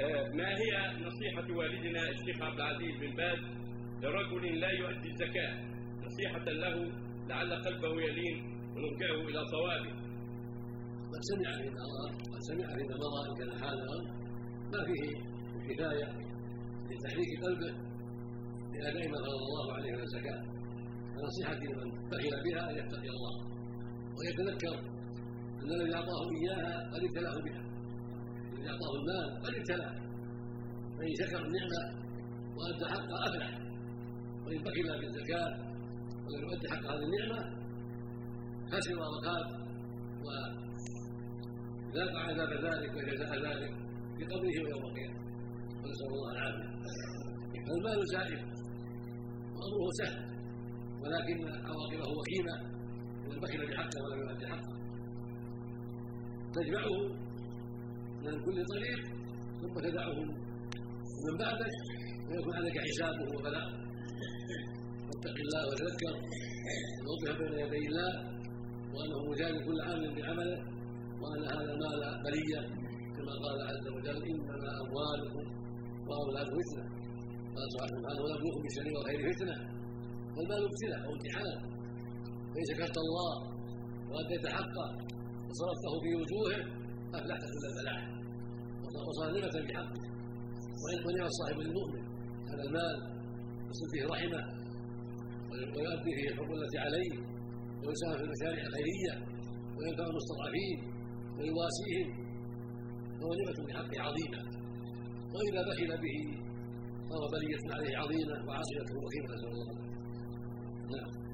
آه، ما هي نصيحة والدنا الشيخ عبد العزيز بن باز لرجل لا يؤدي الزكاة؟ نصيحة له لعل قلبه يلين ونرجعه إلى صوابه. قد سمع حين قد سمع حين مضى إن كان حاضرا. ما فيه كفاية لتحريك قلبه لأداء ما فرض الله عليه من الزكاة. فنصيحتي لمن بخل بها أن يتقي الله ويتذكر أن الذي أعطاه إياها قد ابتلاه بها. الذي أعطاه المال قد ابتلاه فإن شكر النعمة وأدى حقها أفلح وإن بخل بالزكاة ولم يؤدي حق هذه النعمة خسر وخاب وذاق عذاب ذلك وجزاء ذلك بقبره يوم القيامة. ونسأل الله العافية. فالمال زائف وأمره سهل ولكن عواقبه وخيمة. إذا بخل بحقه ولم يؤدي حقه. تجمعه من كل طريق ثم تدعه. من بعدك ويكون عليك حسابه وبلاء واتق الله وتذكر. ووقف بين يدي الله وأنه مجازي كل عامل بعمله وأن هذا المال بليه كما قال عز وجل إنما أموالكم وأولادكم فتنة. قال سبحانه ونبلوكم بالشر والخير فتنة. فالمال ابتلاء أو امتحان فإن شكرت الله وأديت حقه وصرفته في وجوهه افلحت كل الفلاح وصار نعمة بحقه. وإن ونعم الصاحب للمؤمن هذا المال يصل فيه رحمة ويؤدي فيه الحب التي عليه ويساهم في المشاريع الخيرية وينفع المستضعفين ويواسيهم. فهو نعمة بحقه عظيمة. وإذا بخل به صار بلية عليه عظيمة وعاصمته وخيمه نسأل الله. نعم.